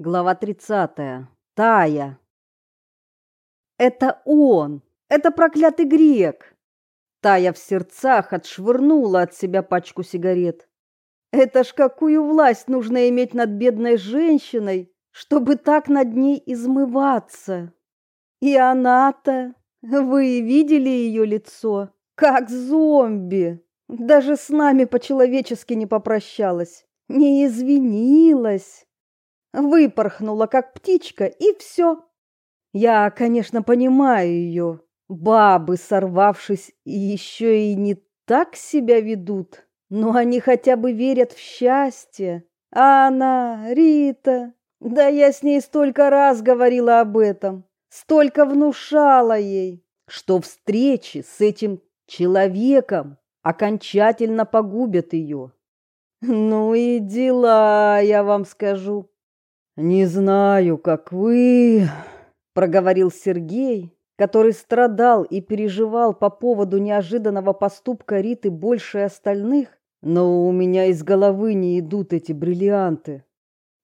Глава 30. Тая. Это он, это проклятый грек. Тая в сердцах отшвырнула от себя пачку сигарет. Это ж какую власть нужно иметь над бедной женщиной, чтобы так над ней измываться. И она-то, вы видели ее лицо, как зомби. Даже с нами по-человечески не попрощалась, не извинилась выпорхнула, как птичка, и все. Я, конечно, понимаю ее. Бабы, сорвавшись, еще и не так себя ведут, но они хотя бы верят в счастье. А она, Рита, да я с ней столько раз говорила об этом, столько внушала ей, что встречи с этим человеком окончательно погубят ее. Ну и дела, я вам скажу. «Не знаю, как вы...» — проговорил Сергей, который страдал и переживал по поводу неожиданного поступка Риты больше остальных, но у меня из головы не идут эти бриллианты.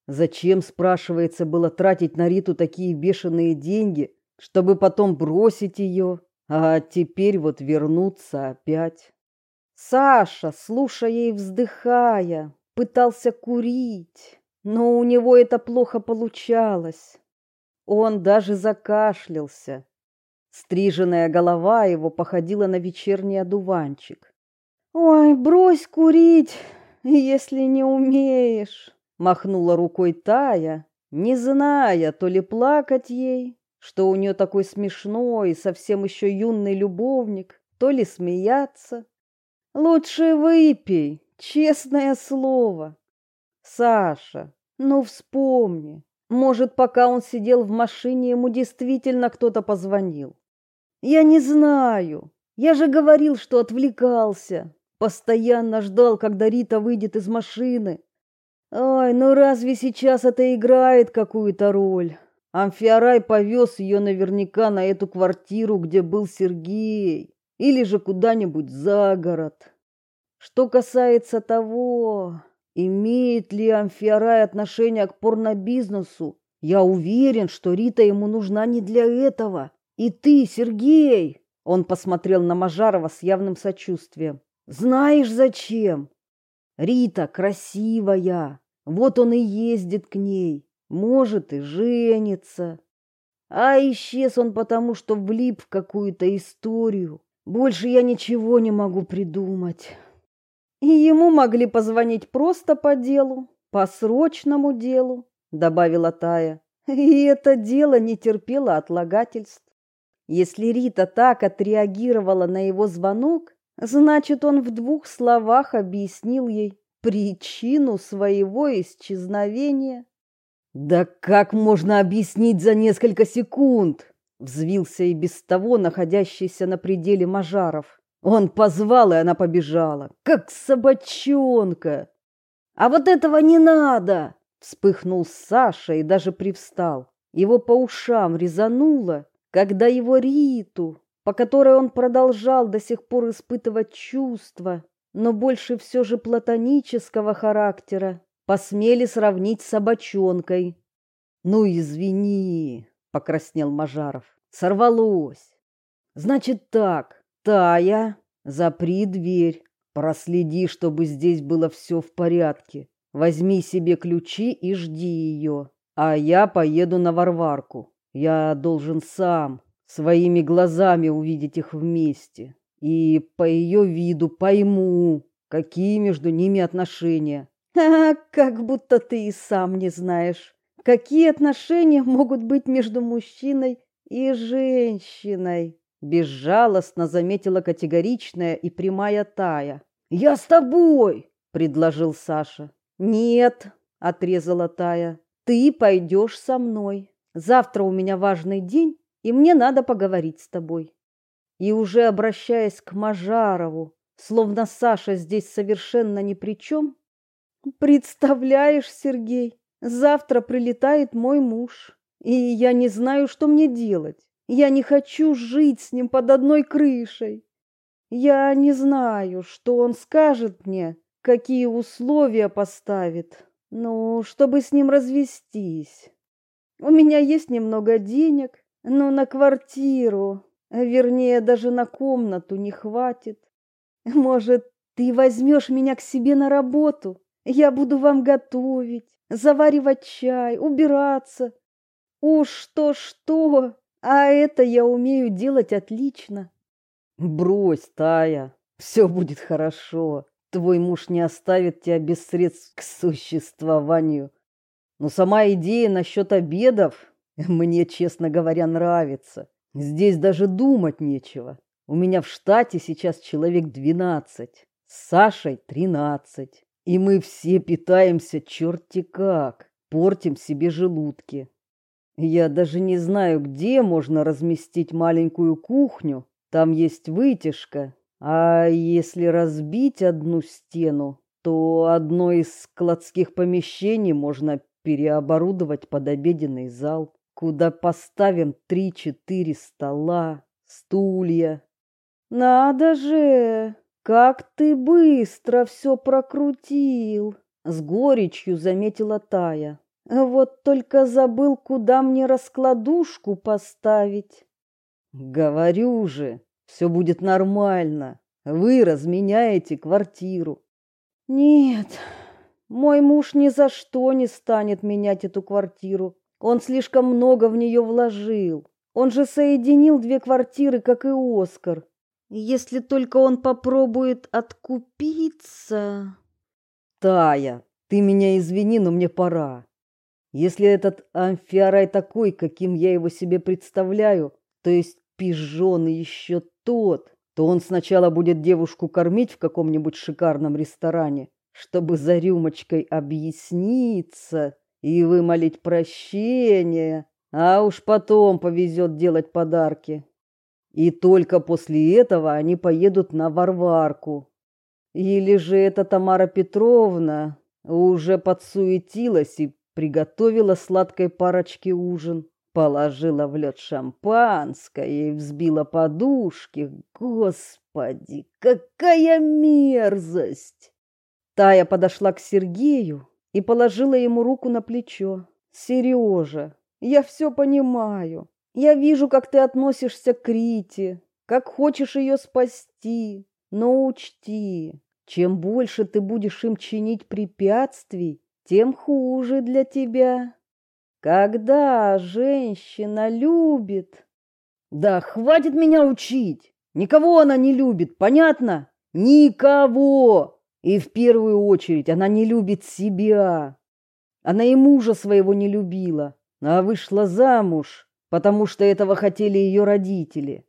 Зачем, спрашивается, было тратить на Риту такие бешеные деньги, чтобы потом бросить ее, а теперь вот вернуться опять? Саша, слушая и вздыхая, пытался курить но у него это плохо получалось. Он даже закашлялся. Стриженная голова его походила на вечерний одуванчик. «Ой, брось курить, если не умеешь!» Махнула рукой Тая, не зная, то ли плакать ей, что у нее такой смешной и совсем еще юный любовник, то ли смеяться. «Лучше выпей, честное слово!» Саша, ну вспомни, может, пока он сидел в машине, ему действительно кто-то позвонил. Я не знаю. Я же говорил, что отвлекался. Постоянно ждал, когда Рита выйдет из машины. Ой, ну разве сейчас это играет какую-то роль? Амфиарай повез ее наверняка на эту квартиру, где был Сергей, или же куда-нибудь за город. Что касается того, Имеет ли Амфиарай отношение к порнобизнесу? Я уверен, что Рита ему нужна не для этого. И ты, Сергей, он посмотрел на Мажарова с явным сочувствием. Знаешь зачем? Рита красивая. Вот он и ездит к ней. Может и женится. А исчез он потому, что влип в какую-то историю. Больше я ничего не могу придумать. И ему могли позвонить просто по делу, по срочному делу, добавила Тая. И это дело не терпело отлагательств. Если Рита так отреагировала на его звонок, значит, он в двух словах объяснил ей причину своего исчезновения. Да как можно объяснить за несколько секунд? взвился и без того находящийся на пределе Мажаров. Он позвал, и она побежала, как собачонка. А вот этого не надо, вспыхнул Саша и даже привстал. Его по ушам резануло, когда его Риту, по которой он продолжал до сих пор испытывать чувства, но больше все же платонического характера, посмели сравнить с собачонкой. Ну извини, покраснел Мажаров. Сорвалось. Значит так, Тая, запри дверь. Проследи, чтобы здесь было все в порядке. Возьми себе ключи и жди ее. А я поеду на Варварку. Я должен сам своими глазами увидеть их вместе. И по ее виду пойму, какие между ними отношения. А, как будто ты и сам не знаешь, какие отношения могут быть между мужчиной и женщиной безжалостно заметила категоричная и прямая Тая. "Я с тобой", предложил Саша. "Нет", отрезала Тая. "Ты пойдешь со мной. Завтра у меня важный день, и мне надо поговорить с тобой". И уже обращаясь к Мажарову, словно Саша здесь совершенно ни при чем, представляешь, Сергей, завтра прилетает мой муж, и я не знаю, что мне делать. Я не хочу жить с ним под одной крышей. Я не знаю, что он скажет мне, какие условия поставит, Ну, чтобы с ним развестись. У меня есть немного денег, но на квартиру, вернее, даже на комнату не хватит. Может, ты возьмешь меня к себе на работу? Я буду вам готовить, заваривать чай, убираться. Уж что-что, а это я умею делать отлично. Брось, Тая, все будет хорошо. Твой муж не оставит тебя без средств к существованию. Но сама идея насчет обедов мне, честно говоря, нравится. Здесь даже думать нечего. У меня в штате сейчас человек двенадцать, с Сашей тринадцать. И мы все питаемся черти как, портим себе желудки. Я даже не знаю, где можно разместить маленькую кухню. Там есть вытяжка. А если разбить одну стену, то одно из складских помещений можно переоборудовать под обеденный зал, куда поставим три-четыре стола, стулья. Надо же, как ты быстро все прокрутил, с горечью заметила Тая. Вот только забыл, куда мне раскладушку поставить. Говорю же, все будет нормально. Вы разменяете квартиру. Нет, мой муж ни за что не станет менять эту квартиру. Он слишком много в нее вложил. Он же соединил две квартиры, как и Оскар. Если только он попробует откупиться. Тая, ты меня извини, но мне пора. Если этот амфиарай такой, каким я его себе представляю, то есть пижон еще тот, то он сначала будет девушку кормить в каком-нибудь шикарном ресторане, чтобы за рюмочкой объясниться и вымолить прощение, а уж потом повезет делать подарки. И только после этого они поедут на Варварку. Или же эта Тамара Петровна уже подсуетилась и приготовила сладкой парочке ужин, положила в лед шампанское и взбила подушки. Господи, какая мерзость! Тая подошла к Сергею и положила ему руку на плечо. Сережа, я все понимаю. Я вижу, как ты относишься к Рите, как хочешь ее спасти. Но учти, чем больше ты будешь им чинить препятствий, тем хуже для тебя. Когда женщина любит... Да хватит меня учить! Никого она не любит, понятно? Никого! И в первую очередь она не любит себя. Она и мужа своего не любила, а вышла замуж, потому что этого хотели ее родители.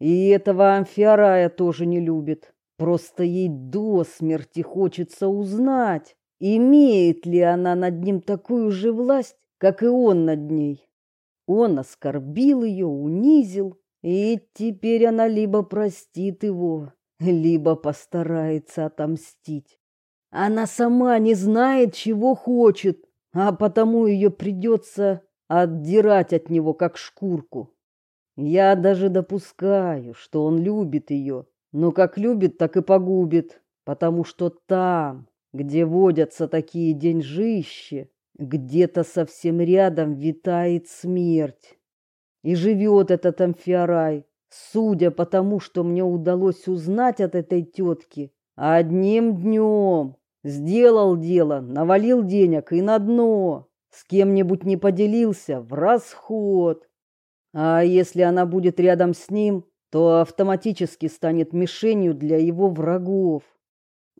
И этого Амфиарая тоже не любит. Просто ей до смерти хочется узнать, Имеет ли она над ним такую же власть, как и он над ней? Он оскорбил ее, унизил, и теперь она либо простит его, либо постарается отомстить. Она сама не знает, чего хочет, а потому ее придется отдирать от него, как шкурку. Я даже допускаю, что он любит ее, но как любит, так и погубит, потому что там, где водятся такие деньжищи, где-то совсем рядом витает смерть. И живет этот амфиарай, судя по тому, что мне удалось узнать от этой тетки, одним днем сделал дело, навалил денег и на дно, с кем-нибудь не поделился в расход. А если она будет рядом с ним, то автоматически станет мишенью для его врагов.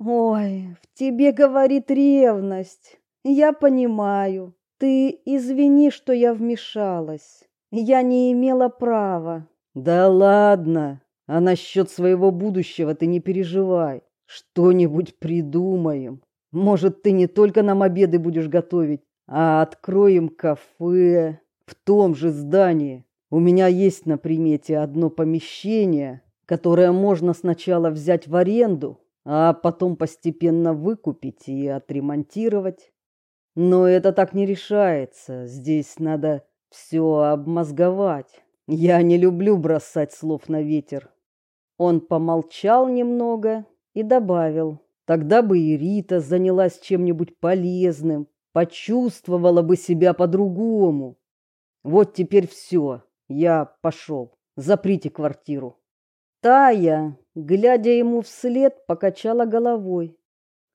Ой, в тебе говорит ревность. Я понимаю. Ты извини, что я вмешалась. Я не имела права. Да ладно. А насчет своего будущего ты не переживай. Что-нибудь придумаем. Может, ты не только нам обеды будешь готовить, а откроем кафе в том же здании. У меня есть на примете одно помещение, которое можно сначала взять в аренду, а потом постепенно выкупить и отремонтировать. Но это так не решается. Здесь надо все обмозговать. Я не люблю бросать слов на ветер. Он помолчал немного и добавил: Тогда бы и Рита занялась чем-нибудь полезным, почувствовала бы себя по-другому. Вот теперь все, я пошел. Заприте квартиру. Тая, глядя ему вслед, покачала головой.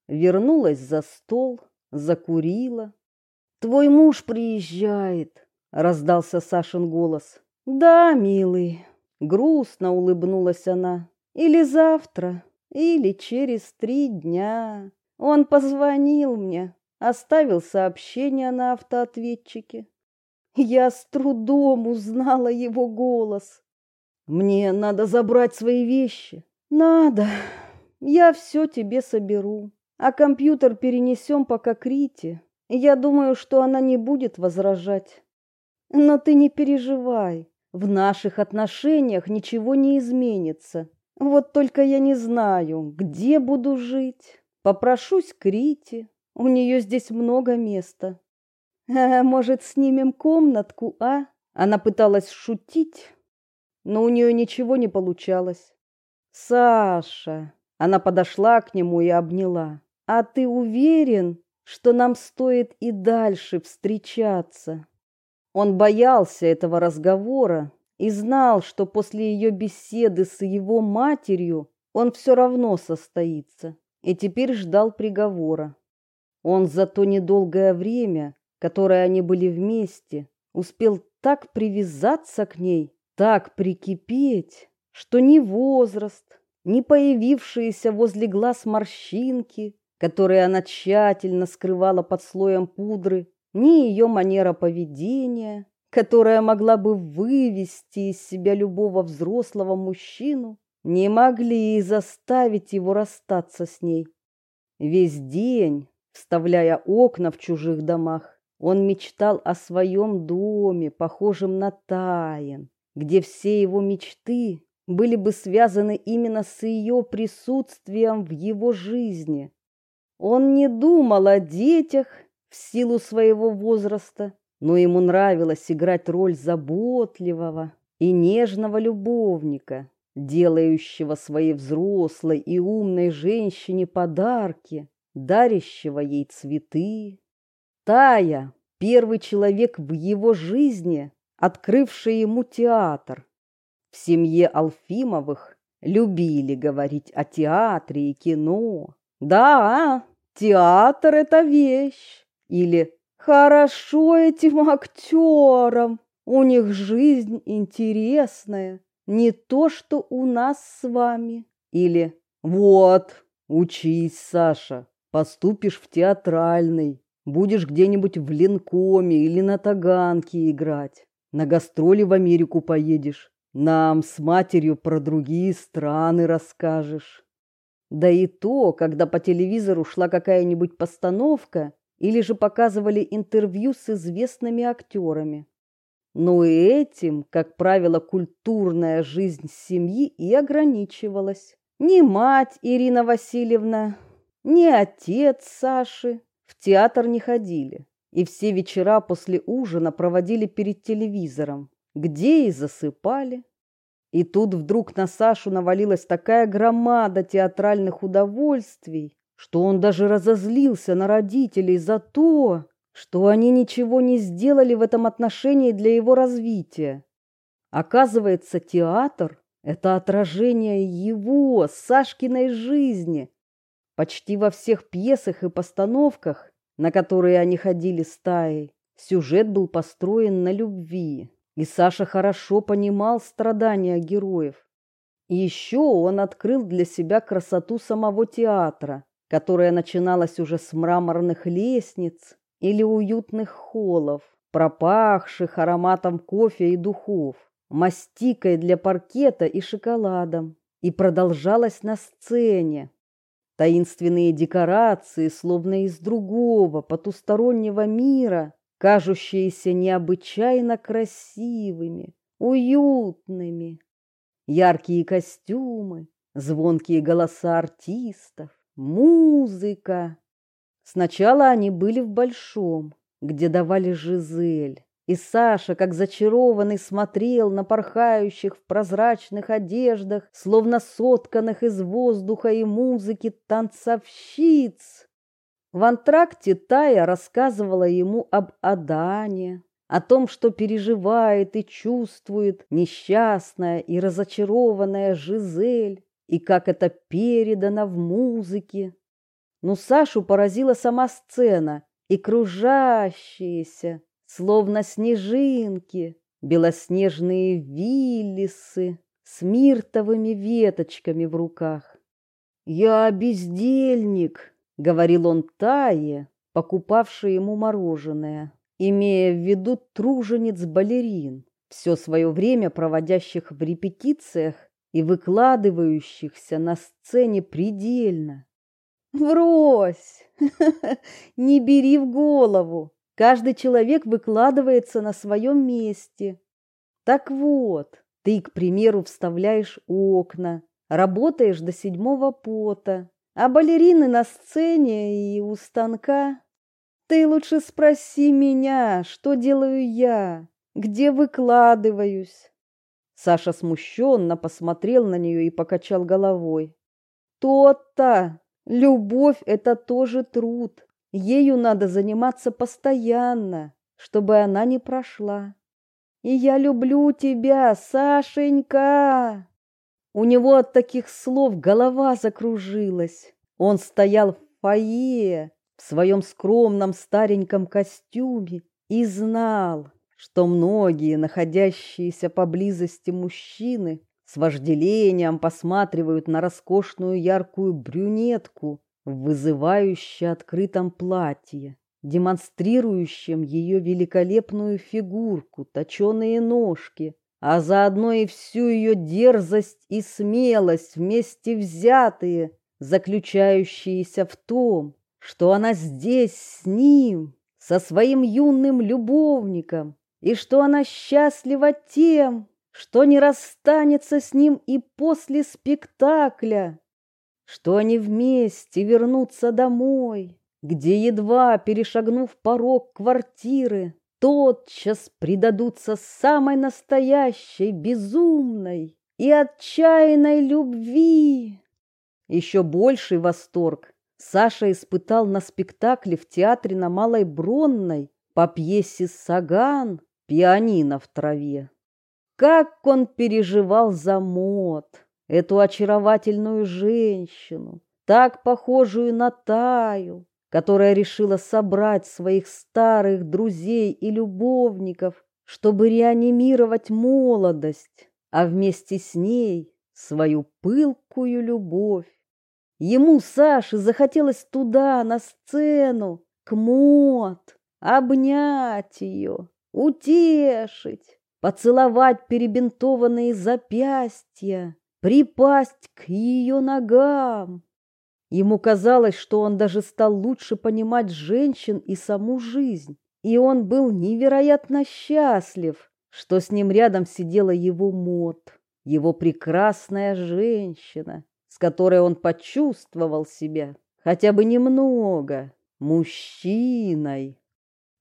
Вернулась за стол, закурила. Твой муж приезжает, раздался Сашин голос. Да, милый, грустно улыбнулась она. Или завтра, или через три дня. Он позвонил мне, оставил сообщение на автоответчике. Я с трудом узнала его голос. Мне надо забрать свои вещи. Надо. Я все тебе соберу. А компьютер перенесем пока к Рите. Я думаю, что она не будет возражать. Но ты не переживай. В наших отношениях ничего не изменится. Вот только я не знаю, где буду жить. Попрошусь к Рите. У нее здесь много места. А, может, снимем комнатку, а? Она пыталась шутить, но у нее ничего не получалось. Саша, она подошла к нему и обняла. А ты уверен, что нам стоит и дальше встречаться? Он боялся этого разговора, и знал, что после ее беседы с его матерью он все равно состоится, и теперь ждал приговора. Он за то недолгое время, которое они были вместе, успел так привязаться к ней, так прикипеть, что ни возраст, ни появившиеся возле глаз морщинки, которые она тщательно скрывала под слоем пудры, ни ее манера поведения, которая могла бы вывести из себя любого взрослого мужчину, не могли и заставить его расстаться с ней. Весь день, вставляя окна в чужих домах, он мечтал о своем доме, похожем на Таин, где все его мечты были бы связаны именно с ее присутствием в его жизни. Он не думал о детях в силу своего возраста, но ему нравилось играть роль заботливого и нежного любовника, делающего своей взрослой и умной женщине подарки, дарящего ей цветы. Тая, первый человек в его жизни, открывший ему театр. В семье Алфимовых любили говорить о театре и кино. Да, театр — это вещь. Или Хорошо этим актерам. У них жизнь интересная, не то, что у нас с вами. Или вот, учись, Саша, поступишь в театральный, будешь где-нибудь в Ленкоме или на Таганке играть. На гастроли в Америку поедешь, нам с матерью про другие страны расскажешь. Да и то, когда по телевизору шла какая-нибудь постановка, или же показывали интервью с известными актерами. Но и этим, как правило, культурная жизнь семьи и ограничивалась. Ни мать Ирина Васильевна, ни отец Саши в театр не ходили, и все вечера после ужина проводили перед телевизором, где и засыпали. И тут вдруг на Сашу навалилась такая громада театральных удовольствий, что он даже разозлился на родителей за то, что они ничего не сделали в этом отношении для его развития. Оказывается, театр – это отражение его, Сашкиной жизни. Почти во всех пьесах и постановках, на которые они ходили стаей, сюжет был построен на любви, и Саша хорошо понимал страдания героев. Еще он открыл для себя красоту самого театра, которая начиналась уже с мраморных лестниц или уютных холлов, пропахших ароматом кофе и духов, мастикой для паркета и шоколадом, и продолжалась на сцене. Таинственные декорации, словно из другого, потустороннего мира, кажущиеся необычайно красивыми, уютными. Яркие костюмы, звонкие голоса артистов, Музыка. Сначала они были в большом, где давали Жизель, И Саша, как зачарованный, смотрел на порхающих в прозрачных одеждах, словно сотканных из воздуха и музыки танцовщиц. В антракте Тая рассказывала ему об Адане, о том, что переживает и чувствует несчастная и разочарованная Жизель, и как это передано в музыке. Но Сашу поразила сама сцена и кружащиеся, словно снежинки, белоснежные виллисы с миртовыми веточками в руках. «Я бездельник», — говорил он Тае, покупавшей ему мороженое, имея в виду тружениц-балерин, все свое время проводящих в репетициях и выкладывающихся на сцене предельно. «Брось! Не бери в голову!» Каждый человек выкладывается на своем месте. Так вот, ты, к примеру, вставляешь окна, работаешь до седьмого пота, а балерины на сцене и у станка. Ты лучше спроси меня, что делаю я, где выкладываюсь. Саша смущенно посмотрел на нее и покачал головой. То-то, любовь – это тоже труд. Ею надо заниматься постоянно, чтобы она не прошла. И я люблю тебя, Сашенька. У него от таких слов голова закружилась. Он стоял в фойе в своем скромном стареньком костюме и знал, что многие находящиеся поблизости мужчины с вожделением посматривают на роскошную яркую брюнетку, в вызывающе открытом платье, демонстрирующем ее великолепную фигурку, точеные ножки, а заодно и всю ее дерзость и смелость вместе взятые, заключающиеся в том, что она здесь с ним, со своим юным любовником, и что она счастлива тем, что не расстанется с ним и после спектакля что они вместе вернутся домой, где, едва перешагнув порог квартиры, тотчас предадутся самой настоящей, безумной и отчаянной любви. Еще больший восторг Саша испытал на спектакле в театре на Малой Бронной по пьесе «Саган» «Пианино в траве». Как он переживал за мод! эту очаровательную женщину, так похожую на Таю, которая решила собрать своих старых друзей и любовников, чтобы реанимировать молодость, а вместе с ней свою пылкую любовь. Ему, Саше, захотелось туда, на сцену, к Мот, обнять ее, утешить, поцеловать перебинтованные запястья, припасть к ее ногам. Ему казалось, что он даже стал лучше понимать женщин и саму жизнь, и он был невероятно счастлив, что с ним рядом сидела его мод, его прекрасная женщина, с которой он почувствовал себя хотя бы немного мужчиной.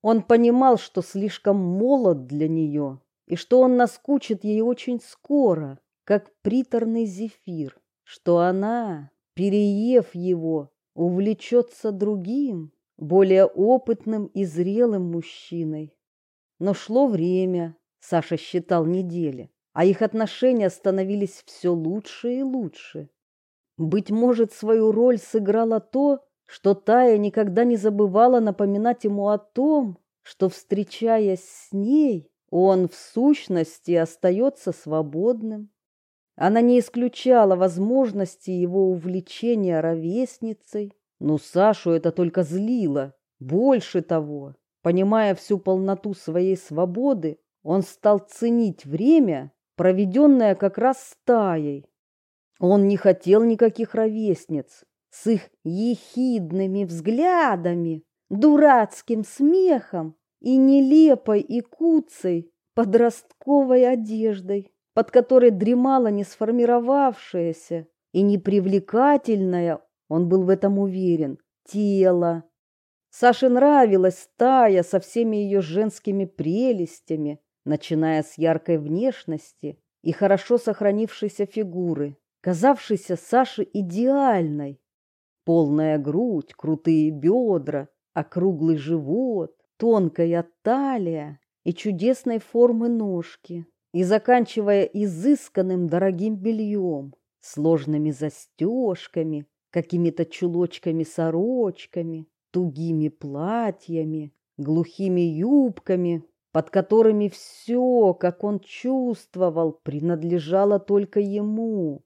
Он понимал, что слишком молод для нее, и что он наскучит ей очень скоро, как приторный зефир, что она, переев его, увлечется другим, более опытным и зрелым мужчиной. Но шло время, Саша считал недели, а их отношения становились все лучше и лучше. Быть может, свою роль сыграло то, что Тая никогда не забывала напоминать ему о том, что, встречаясь с ней, он в сущности остается свободным. Она не исключала возможности его увлечения ровесницей, но Сашу это только злило. Больше того, понимая всю полноту своей свободы, он стал ценить время, проведенное как раз стаей. Он не хотел никаких ровесниц с их ехидными взглядами, дурацким смехом и нелепой и куцей подростковой одеждой под которой дремала не сформировавшаяся и непривлекательная, он был в этом уверен, тело. Саше нравилась Тая со всеми ее женскими прелестями, начиная с яркой внешности и хорошо сохранившейся фигуры, казавшейся Саше идеальной. Полная грудь, крутые бедра, округлый живот, тонкая талия и чудесной формы ножки, и заканчивая изысканным дорогим бельем, сложными застежками, какими-то чулочками-сорочками, тугими платьями, глухими юбками, под которыми все, как он чувствовал, принадлежало только ему.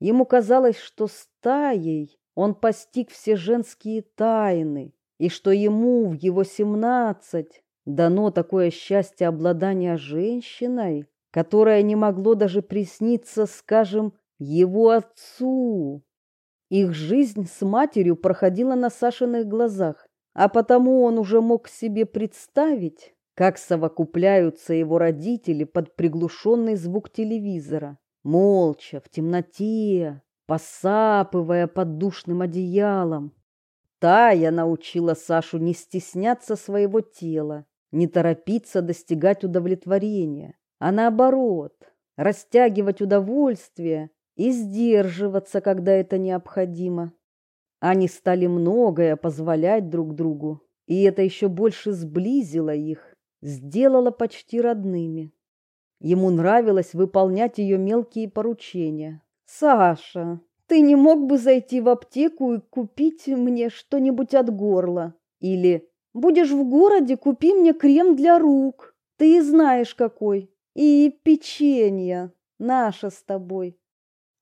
Ему казалось, что стаей он постиг все женские тайны, и что ему в его семнадцать дано такое счастье обладания женщиной, которое не могло даже присниться, скажем, его отцу. Их жизнь с матерью проходила на Сашиных глазах, а потому он уже мог себе представить, как совокупляются его родители под приглушенный звук телевизора, молча, в темноте, посапывая под душным одеялом. Тая научила Сашу не стесняться своего тела, не торопиться достигать удовлетворения, а наоборот, растягивать удовольствие и сдерживаться, когда это необходимо. Они стали многое позволять друг другу, и это еще больше сблизило их сделала почти родными. Ему нравилось выполнять ее мелкие поручения. «Саша, ты не мог бы зайти в аптеку и купить мне что-нибудь от горла?» Или «Будешь в городе, купи мне крем для рук, ты знаешь какой, и печенье, наше с тобой».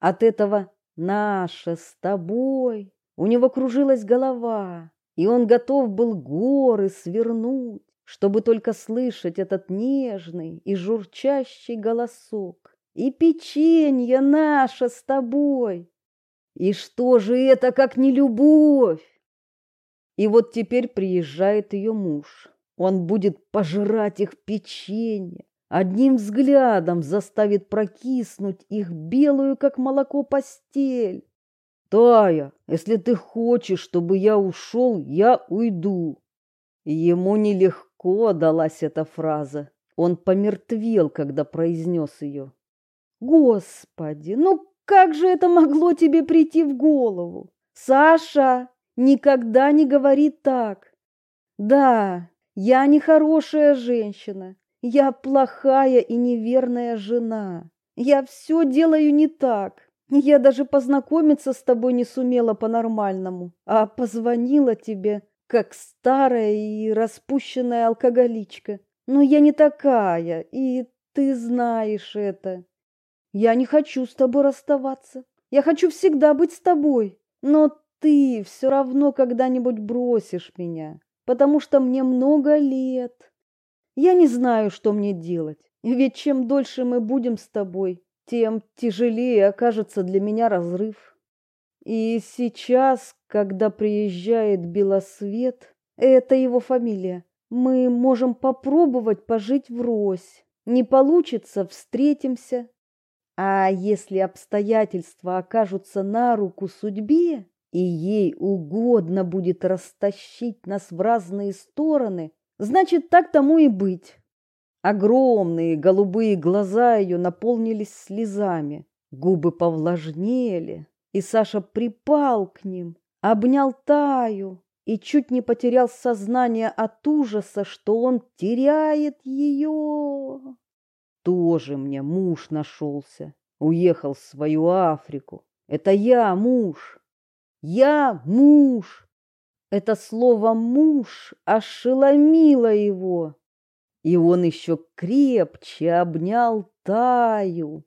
От этого «наше с тобой» у него кружилась голова, и он готов был горы свернуть чтобы только слышать этот нежный и журчащий голосок. И печенье наше с тобой. И что же это, как не любовь? И вот теперь приезжает ее муж. Он будет пожирать их печенье, одним взглядом заставит прокиснуть их белую, как молоко, постель. Тая, если ты хочешь, чтобы я ушел, я уйду. Ему нелегко легко далась эта фраза. Он помертвел, когда произнес ее. Господи, ну как же это могло тебе прийти в голову? Саша, никогда не говори так. Да, я не хорошая женщина. Я плохая и неверная жена. Я все делаю не так. Я даже познакомиться с тобой не сумела по-нормальному, а позвонила тебе как старая и распущенная алкоголичка. Но я не такая, и ты знаешь это. Я не хочу с тобой расставаться. Я хочу всегда быть с тобой. Но ты все равно когда-нибудь бросишь меня, потому что мне много лет. Я не знаю, что мне делать. Ведь чем дольше мы будем с тобой, тем тяжелее окажется для меня разрыв. И сейчас, когда приезжает Белосвет, это его фамилия, мы можем попробовать пожить врозь. Не получится, встретимся. А если обстоятельства окажутся на руку судьбе, и ей угодно будет растащить нас в разные стороны, значит, так тому и быть. Огромные голубые глаза ее наполнились слезами, губы повлажнели, и Саша припал к ним, обнял Таю и чуть не потерял сознание от ужаса, что он теряет ее. Тоже мне муж нашелся, уехал в свою Африку. Это я муж, я муж. Это слово «муж» ошеломило его, и он еще крепче обнял Таю.